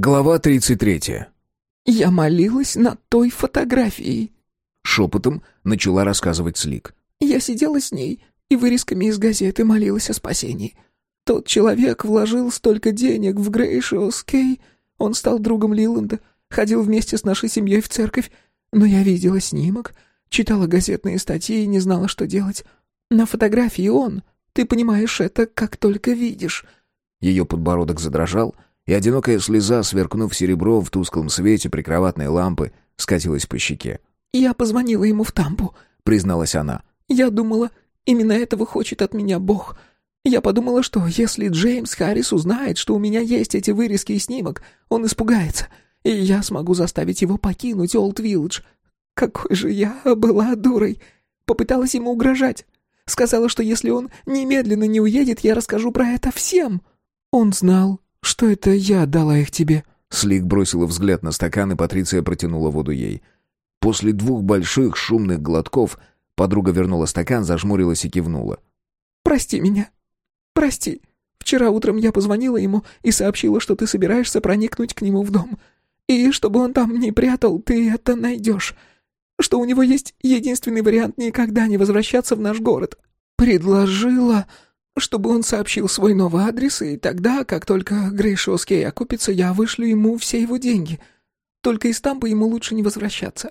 Глава 33. «Я молилась над той фотографией», — шепотом начала рассказывать Слик. «Я сидела с ней и вырезками из газеты молилась о спасении. Тот человек вложил столько денег в Грейшиос Кей, он стал другом Лиланда, ходил вместе с нашей семьей в церковь, но я видела снимок, читала газетные статьи и не знала, что делать. На фотографии он, ты понимаешь это, как только видишь». Ее подбородок задрожал — и одинокая слеза, сверкнув серебро в тусклом свете прикроватной лампы, скатилась по щеке. «Я позвонила ему в Тампу», — призналась она. «Я думала, именно этого хочет от меня Бог. Я подумала, что если Джеймс Харрис узнает, что у меня есть эти вырезки и снимок, он испугается, и я смогу заставить его покинуть Олд Вилледж. Какой же я была дурой! Попыталась ему угрожать. Сказала, что если он немедленно не уедет, я расскажу про это всем. Он знал, «Что это я дала их тебе?» Слик бросила взгляд на стакан, и Патриция протянула воду ей. После двух больших шумных глотков подруга вернула стакан, зажмурилась и кивнула. «Прости меня. Прости. Вчера утром я позвонила ему и сообщила, что ты собираешься проникнуть к нему в дом. И чтобы он там не прятал, ты это найдешь. Что у него есть единственный вариант никогда не возвращаться в наш город. Предложила...» чтобы он сообщил свой новый адрес, и тогда, как только Грейшоский окупится, я вышлю ему все его деньги. Только из Тампы ему лучше не возвращаться.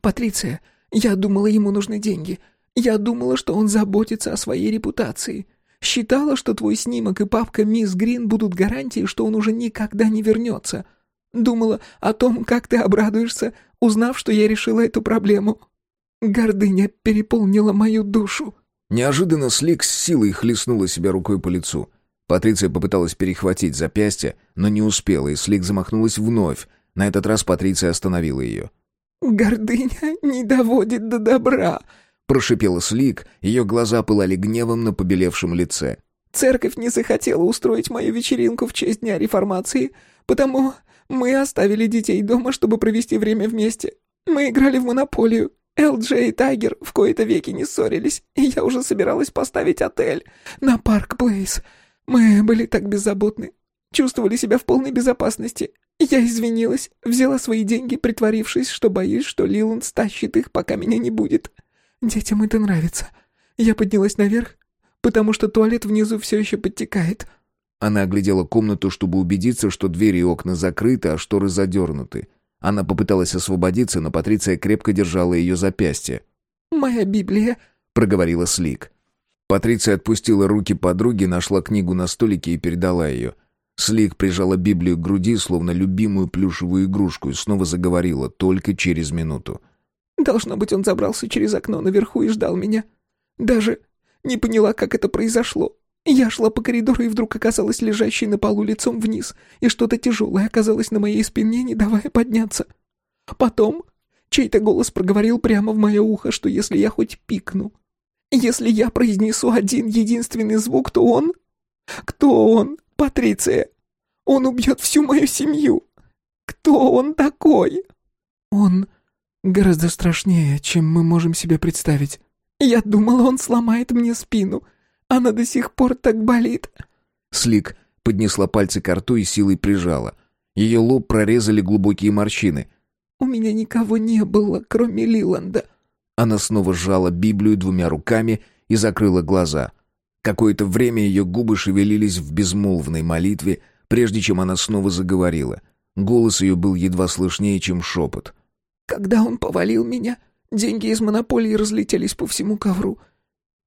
Патриция, я думала, ему нужны деньги. Я думала, что он заботится о своей репутации. Считала, что твой снимок и папка «Мисс Грин» будут гарантией, что он уже никогда не вернется. Думала о том, как ты обрадуешься, узнав, что я решила эту проблему. Гордыня переполнила мою душу. Неожиданно Слик с силой хлестнула себя рукой по лицу. Патриция попыталась перехватить запястье, но не успела, и Слик замахнулась вновь. На этот раз Патриция остановила ее. «Гордыня не доводит до добра», — прошипела Слик, ее глаза пылали гневом на побелевшем лице. «Церковь не захотела устроить мою вечеринку в честь Дня Реформации, потому мы оставили детей дома, чтобы провести время вместе. Мы играли в монополию. Эл-Джей и Тайгер в кои-то веки не ссорились, и я уже собиралась поставить отель на Парк Плейс. Мы были так беззаботны, чувствовали себя в полной безопасности. Я извинилась, взяла свои деньги, притворившись, что боюсь, что Лиланд стащит их, пока меня не будет. Детям это нравится. Я поднялась наверх, потому что туалет внизу все еще подтекает. Она оглядела комнату, чтобы убедиться, что двери и окна закрыты, а шторы задернуты. Она попыталась освободиться, но Патриция крепко держала ее запястье. «Моя Библия», — проговорила Слик. Патриция отпустила руки подруги, нашла книгу на столике и передала ее. Слик прижала Библию к груди, словно любимую плюшевую игрушку, и снова заговорила, только через минуту. «Должно быть, он забрался через окно наверху и ждал меня. Даже не поняла, как это произошло. Я шла по коридору и вдруг оказалась лежащей на полу лицом вниз, и что-то тяжелое оказалось на моей спине, не давая подняться. Потом чей-то голос проговорил прямо в мое ухо, что если я хоть пикну, если я произнесу один единственный звук, то он... Кто он, Патриция? Он убьет всю мою семью. Кто он такой? Он гораздо страшнее, чем мы можем себе представить. Я думала, он сломает мне спину — она до сих пор так болит». Слик поднесла пальцы к рту и силой прижала. Ее лоб прорезали глубокие морщины. «У меня никого не было, кроме Лиланда». Она снова сжала Библию двумя руками и закрыла глаза. Какое-то время ее губы шевелились в безмолвной молитве, прежде чем она снова заговорила. Голос ее был едва слышнее, чем шепот. «Когда он повалил меня, деньги из монополии разлетелись по всему ковру.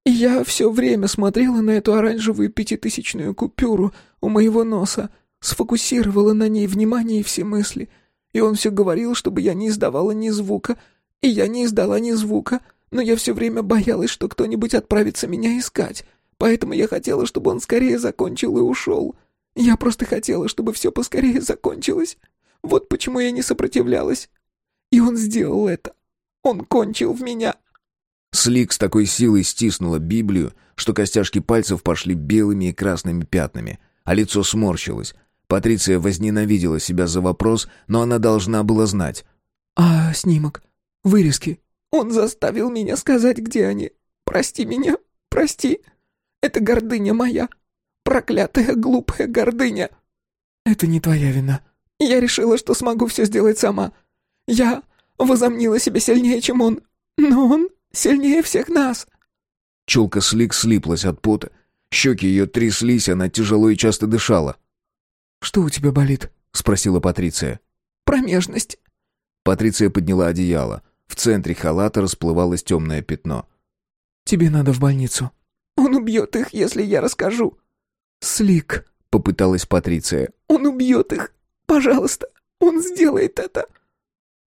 Я все время смотрела на эту оранжевую пятитысячную купюру у моего носа, сфокусировала на ней внимание и все мысли. И он все говорил, чтобы я не издавала ни звука. И я не издала ни звука, но я все время боялась, что кто-нибудь отправится меня искать. Поэтому я хотела, чтобы он скорее закончил и ушел. Я просто хотела, чтобы все поскорее закончилось. Вот почему я не сопротивлялась. И он сделал это. Он кончил в меня. Слик с такой силой стиснула Библию, что костяшки пальцев пошли белыми и красными пятнами, а лицо сморщилось. Патриция возненавидела себя за вопрос, но она должна была знать. «А снимок? Вырезки? Он заставил меня сказать, где они. Прости меня, прости. Это гордыня моя. Проклятая глупая гордыня». «Это не твоя вина. Я решила, что смогу все сделать сама. Я возомнила себя сильнее, чем он, но он сильнее всех нас». Челка Слик слиплась от пота. Щеки ее тряслись, она тяжело и часто дышала. «Что у тебя болит?» — спросила Патриция. «Промежность». Патриция подняла одеяло. В центре халата расплывалось темное пятно. «Тебе надо в больницу». «Он убьет их, если я расскажу». «Слик», — попыталась Патриция. «Он убьет их. Пожалуйста, он сделает это».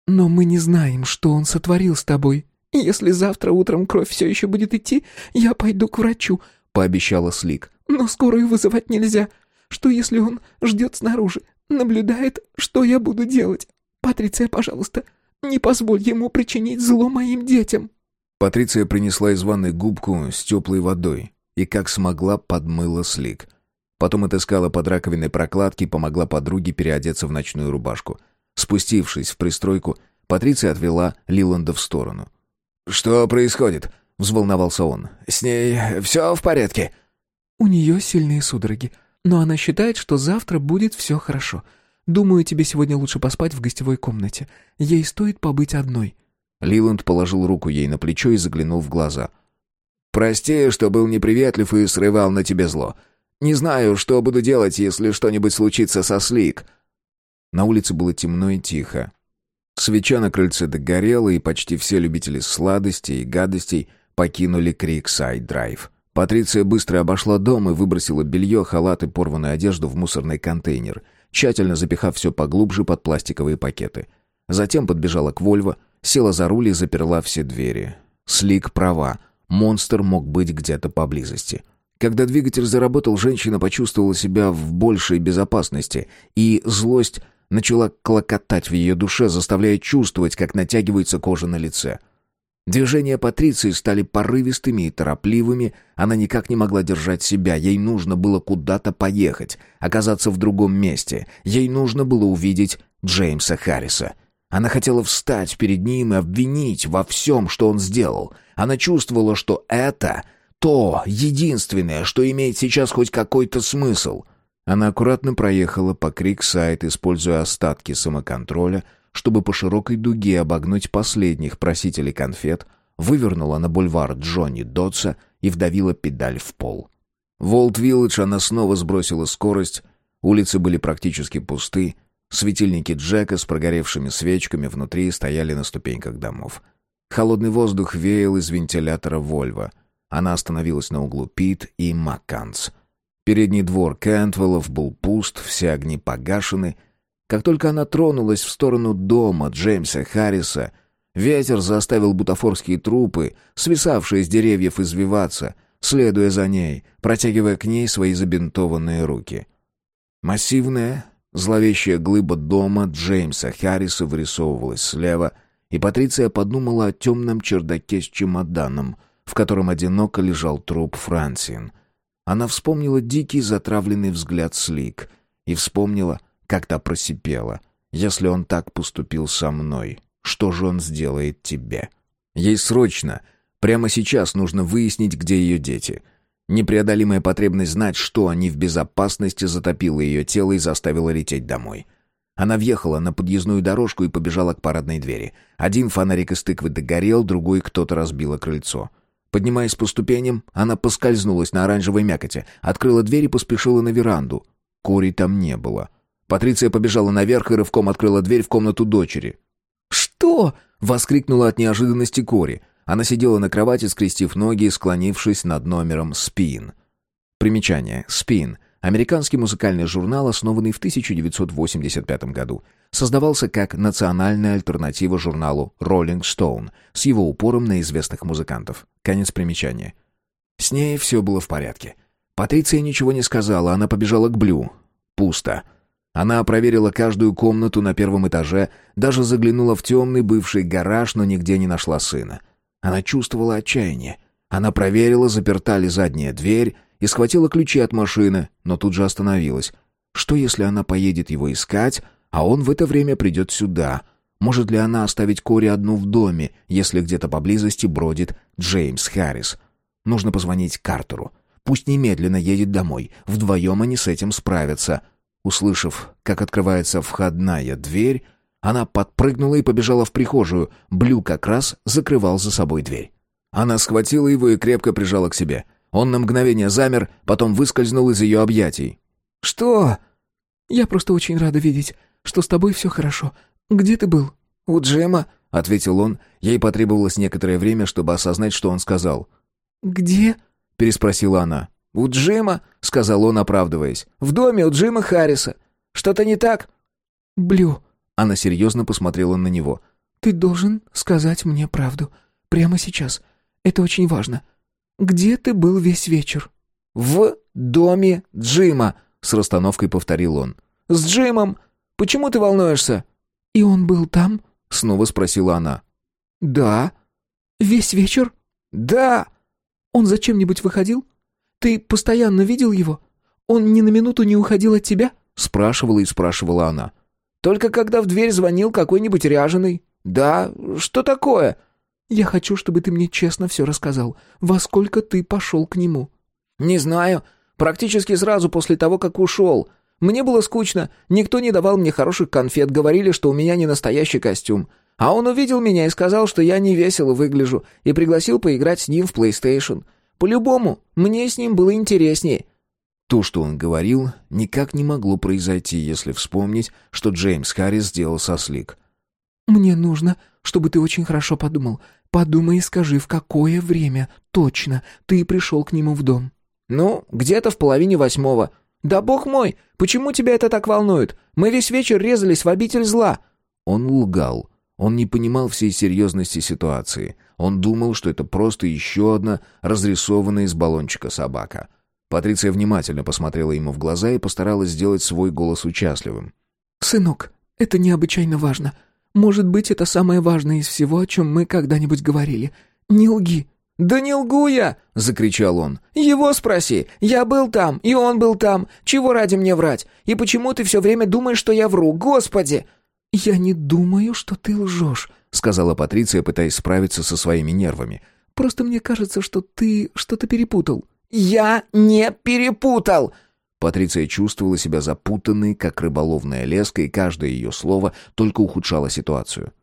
«Но мы не знаем, что он сотворил с тобой. Если завтра утром кровь все еще будет идти, я пойду к врачу», — пообещала Слик. «Но скорую вызывать нельзя. Что, если он ждет снаружи, наблюдает, что я буду делать? Патриция, пожалуйста, не позволь ему причинить зло моим детям». Патриция принесла из ванной губку с теплой водой и, как смогла, подмыла Слик. Потом отыскала под раковиной прокладки и помогла подруге переодеться в ночную рубашку. Спустившись в пристройку, Патриция отвела Лиланда в сторону. «Что происходит?» — взволновался он. «С ней все в порядке?» «У нее сильные судороги, но она считает, что завтра будет все хорошо. Думаю, тебе сегодня лучше поспать в гостевой комнате. Ей стоит побыть одной». Лиланд положил руку ей на плечо и заглянул в глаза. «Прости, что был неприветлив и срывал на тебе зло. Не знаю, что буду делать, если что-нибудь случится со Слик». На улице было темно и тихо. Свеча на крыльце догорела, и почти все любители сладостей и гадостей покинули Криксайд-драйв. Патриция быстро обошла дом и выбросила белье, халат и порванную одежду в мусорный контейнер, тщательно запихав все поглубже под пластиковые пакеты. Затем подбежала к Вольво, села за руль и заперла все двери. Слик права. Монстр мог быть где-то поблизости. Когда двигатель заработал, женщина почувствовала себя в большей безопасности, и злость начала клокотать в ее душе, заставляя чувствовать, как натягивается кожа на лице. Движения Патриции стали порывистыми и торопливыми, она никак не могла держать себя, ей нужно было куда-то поехать, оказаться в другом месте, ей нужно было увидеть Джеймса Харриса. Она хотела встать перед ним и обвинить во всем, что он сделал. Она чувствовала, что это то единственное, что имеет сейчас хоть какой-то смысл. Она аккуратно проехала по Криксайд, используя остатки самоконтроля, чтобы по широкой дуге обогнуть последних просителей конфет, вывернула на бульвар Джонни Дотса и вдавила педаль в пол. В Волт-Виллидж она снова сбросила скорость, улицы были практически пусты, светильники Джека с прогоревшими свечками внутри стояли на ступеньках домов. Холодный воздух веял из вентилятора Вольво. Она остановилась на углу Пит и Макканс. Передний двор Кентвеллов был пуст, все огни погашены. Как только она тронулась в сторону дома Джеймса Харриса, ветер заставил бутафорские трупы, свисавшие с деревьев, извиваться, следуя за ней, протягивая к ней свои забинтованные руки. Массивная, зловещая глыба дома Джеймса Харриса вырисовывалась слева, и Патриция подумала о темном чердаке с чемоданом, в котором одиноко лежал труп Франсин — она вспомнила дикий затравленный взгляд Слик и вспомнила, как та просипела. «Если он так поступил со мной, что же он сделает тебе?» Ей срочно, прямо сейчас нужно выяснить, где ее дети. Непреодолимая потребность знать, что они в безопасности, затопила ее тело и заставила лететь домой. Она въехала на подъездную дорожку и побежала к парадной двери. Один фонарик из тыквы догорел, другой кто-то разбило крыльцо. Поднимаясь по ступеням, она поскользнулась на оранжевой мякоти, открыла дверь и поспешила на веранду. Кори там не было. Патриция побежала наверх и рывком открыла дверь в комнату дочери. «Что?» — воскликнула от неожиданности Кори. Она сидела на кровати, скрестив ноги и склонившись над номером «Спин». Примечание. «Спин» — американский музыкальный журнал, основанный в 1985 году создавался как национальная альтернатива журналу Rolling Stone с его упором на известных музыкантов. Конец примечания. С ней все было в порядке. Патриция ничего не сказала, она побежала к Блю. Пусто. Она проверила каждую комнату на первом этаже, даже заглянула в темный бывший гараж, но нигде не нашла сына. Она чувствовала отчаяние. Она проверила, заперта ли задняя дверь, и схватила ключи от машины, но тут же остановилась. Что если она поедет его искать, а он в это время придет сюда. Может ли она оставить Кори одну в доме, если где-то поблизости бродит Джеймс Харрис? Нужно позвонить Картеру. Пусть немедленно едет домой. Вдвоем они с этим справятся. Услышав, как открывается входная дверь, она подпрыгнула и побежала в прихожую. Блю как раз закрывал за собой дверь. Она схватила его и крепко прижала к себе. Он на мгновение замер, потом выскользнул из ее объятий. «Что?» «Я просто очень рада видеть, что с тобой все хорошо. Где ты был?» «У Джема», — ответил он. Ей потребовалось некоторое время, чтобы осознать, что он сказал. «Где?» — переспросила она. «У Джима», — сказал он, оправдываясь. «В доме у Джима Харриса. Что-то не так?» «Блю». Она серьезно посмотрела на него. «Ты должен сказать мне правду. Прямо сейчас. Это очень важно. Где ты был весь вечер?» «В доме Джима», — с расстановкой повторил он. «С Джимом. Почему ты волнуешься?» «И он был там?» — снова спросила она. «Да». «Весь вечер?» «Да». «Он зачем-нибудь выходил? Ты постоянно видел его? Он ни на минуту не уходил от тебя?» — спрашивала и спрашивала она. «Только когда в дверь звонил какой-нибудь ряженый». «Да, что такое?» «Я хочу, чтобы ты мне честно все рассказал. Во сколько ты пошел к нему?» «Не знаю. Практически сразу после того, как ушел. Мне было скучно. Никто не давал мне хороших конфет, говорили, что у меня не настоящий костюм. А он увидел меня и сказал, что я не весело выгляжу, и пригласил поиграть с ним в PlayStation. По-любому, мне с ним было интереснее». То, что он говорил, никак не могло произойти, если вспомнить, что Джеймс Харрис сделал со Слик. «Мне нужно, чтобы ты очень хорошо подумал. Подумай и скажи, в какое время точно ты пришел к нему в дом». «Ну, где-то в половине восьмого. Да бог мой, почему тебя это так волнует? Мы весь вечер резались в обитель зла». Он лгал. Он не понимал всей серьезности ситуации. Он думал, что это просто еще одна разрисованная из баллончика собака. Патриция внимательно посмотрела ему в глаза и постаралась сделать свой голос участливым. «Сынок, это необычайно важно. Может быть, это самое важное из всего, о чем мы когда-нибудь говорили. Не лги». «Да не лгу я!» — закричал он. «Его спроси. Я был там, и он был там. Чего ради мне врать? И почему ты все время думаешь, что я вру? Господи!» «Я не думаю, что ты лжешь», — сказала Патриция, пытаясь справиться со своими нервами. «Просто мне кажется, что ты что-то перепутал». «Я не перепутал!» Патриция чувствовала себя запутанной, как рыболовная леска, и каждое ее слово только ухудшало ситуацию.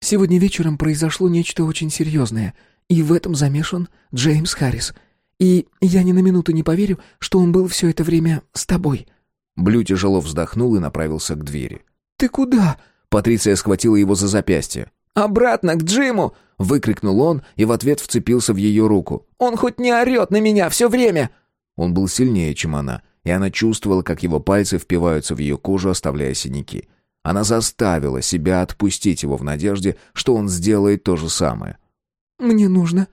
«Сегодня вечером произошло нечто очень серьезное, и в этом замешан Джеймс Харрис. И я ни на минуту не поверю, что он был все это время с тобой». Блю тяжело вздохнул и направился к двери. «Ты куда?» Патриция схватила его за запястье. «Обратно, к Джиму!» — выкрикнул он и в ответ вцепился в ее руку. «Он хоть не орет на меня все время!» Он был сильнее, чем она, и она чувствовала, как его пальцы впиваются в ее кожу, оставляя синяки. Она заставила себя отпустить его в надежде, что он сделает то же самое. «Мне нужно,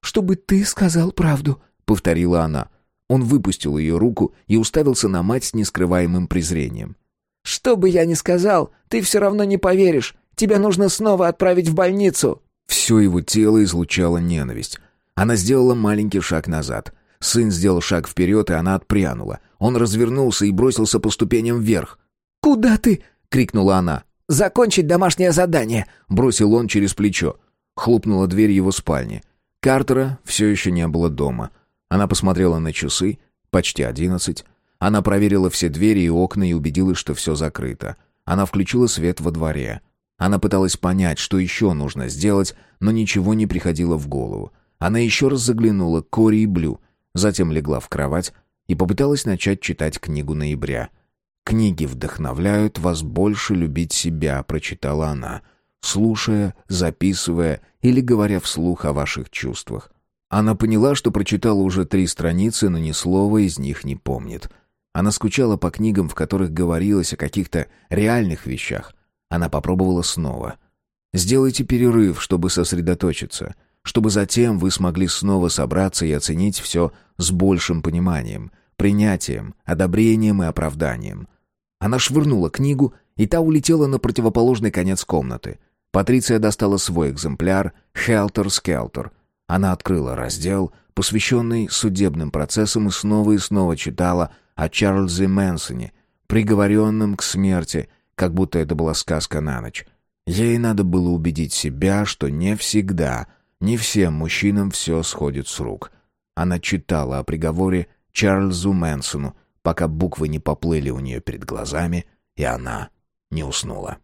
чтобы ты сказал правду», — повторила она. Он выпустил ее руку и уставился на мать с нескрываемым презрением. «Что бы я ни сказал, ты все равно не поверишь. Тебя нужно снова отправить в больницу». Все его тело излучало ненависть. Она сделала маленький шаг назад. Сын сделал шаг вперед, и она отпрянула. Он развернулся и бросился по ступеням вверх. «Куда ты?» — крикнула она. «Закончить домашнее задание!» — бросил он через плечо. Хлопнула дверь его спальни. Картера все еще не было дома. Она посмотрела на часы. Почти одиннадцать. Она проверила все двери и окна и убедилась, что все закрыто. Она включила свет во дворе. Она пыталась понять, что еще нужно сделать, но ничего не приходило в голову. Она еще раз заглянула к Кори и Блю, затем легла в кровать и попыталась начать читать книгу ноября. «Книги вдохновляют вас больше любить себя», — прочитала она, слушая, записывая или говоря вслух о ваших чувствах. Она поняла, что прочитала уже три страницы, но ни слова из них не помнит. Она скучала по книгам, в которых говорилось о каких-то реальных вещах. Она попробовала снова. «Сделайте перерыв, чтобы сосредоточиться, чтобы затем вы смогли снова собраться и оценить все с большим пониманием, принятием, одобрением и оправданием. Она швырнула книгу, и та улетела на противоположный конец комнаты. Патриция достала свой экземпляр «Хелтер-скелтер». Она открыла раздел, посвященный судебным процессам, и снова и снова читала о Чарльзе Мэнсоне, приговоренном к смерти, как будто это была сказка на ночь. Ей надо было убедить себя, что не всегда, не всем мужчинам все сходит с рук. Она читала о приговоре Чарльзу Мэнсону, пока буквы не поплыли у нее перед глазами, и она не уснула.